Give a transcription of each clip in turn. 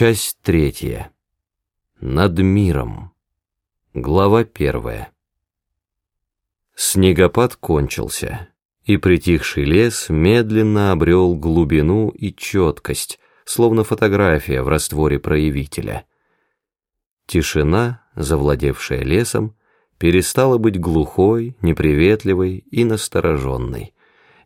Часть третья. Над миром. Глава первая. Снегопад кончился, и притихший лес медленно обрел глубину и четкость, словно фотография в растворе проявителя. Тишина, завладевшая лесом, перестала быть глухой, неприветливой и настороженной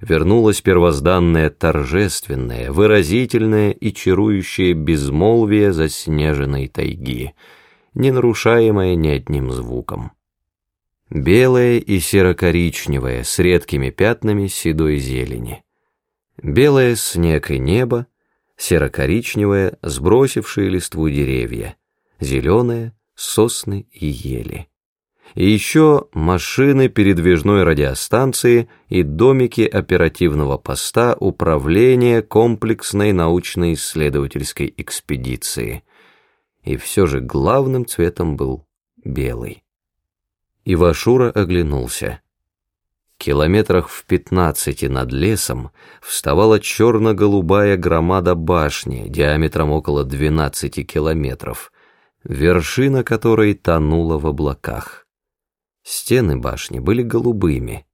вернулось первозданное торжественное, выразительное и чарующее безмолвие заснеженной тайги, не нарушаемое ни одним звуком. Белое и серо-коричневое с редкими пятнами седой зелени. Белое снег и небо, серо-коричневое сбросившие листву деревья, зеленое сосны и ели и еще машины передвижной радиостанции и домики оперативного поста управления комплексной научно-исследовательской экспедиции. И все же главным цветом был белый. Ивашура оглянулся. Километрах в пятнадцати над лесом вставала черно-голубая громада башни диаметром около двенадцати километров, вершина которой тонула в облаках. Стены башни были голубыми,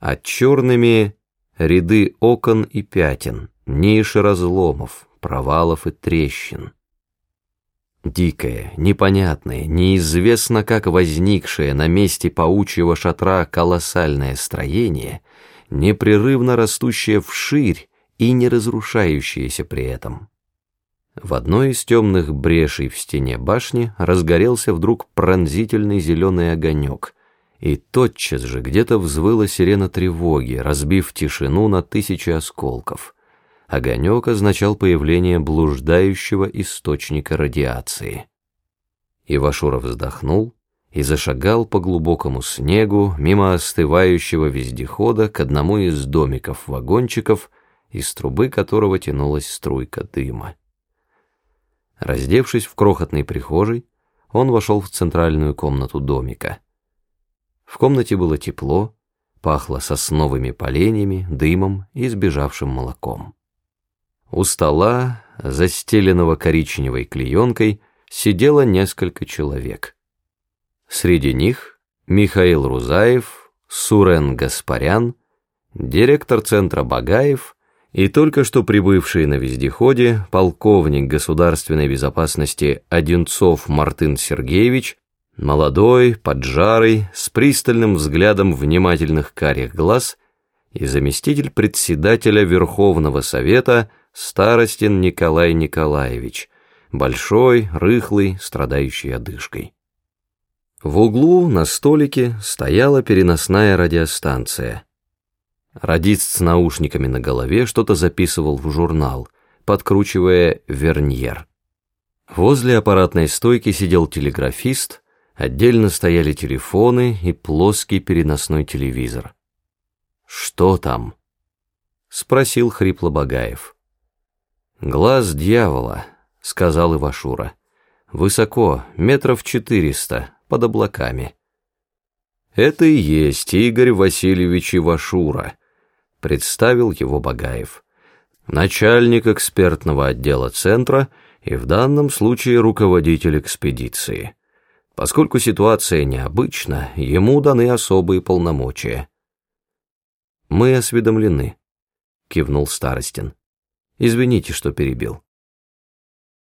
а черными ряды окон и пятен, ниши разломов, провалов и трещин. Дикое, непонятное, неизвестно как возникшее на месте паучьего шатра колоссальное строение, непрерывно растущее вширь и не разрушающееся при этом. В одной из темных брешей в стене башни разгорелся вдруг пронзительный зеленый огонек, и тотчас же где-то взвыла сирена тревоги, разбив тишину на тысячи осколков. Огонек означал появление блуждающего источника радиации. Ивашуров вздохнул и зашагал по глубокому снегу мимо остывающего вездехода к одному из домиков-вагончиков, из трубы которого тянулась струйка дыма. Раздевшись в крохотной прихожей, он вошел в центральную комнату домика. В комнате было тепло, пахло сосновыми поленьями, дымом и сбежавшим молоком. У стола, застеленного коричневой клеенкой, сидело несколько человек. Среди них Михаил Рузаев, Сурен Гаспарян, директор центра Багаев и только что прибывший на вездеходе полковник государственной безопасности Одинцов Мартын Сергеевич, молодой, поджарый, с пристальным взглядом внимательных карих глаз и заместитель председателя Верховного Совета Старостин Николай Николаевич, большой, рыхлый, страдающий одышкой. В углу на столике стояла переносная радиостанция – Радист с наушниками на голове что-то записывал в журнал, подкручивая верньер. Возле аппаратной стойки сидел телеграфист, отдельно стояли телефоны и плоский переносной телевизор. «Что там?» — спросил хрипло Багаев. «Глаз дьявола», — сказал Ивашура. «Высоко, метров четыреста, под облаками». «Это и есть Игорь Васильевич Ивашура», представил его Багаев. Начальник экспертного отдела центра и в данном случае руководитель экспедиции. Поскольку ситуация необычна, ему даны особые полномочия. «Мы осведомлены», — кивнул Старостин. «Извините, что перебил».